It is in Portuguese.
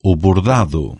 O bordado.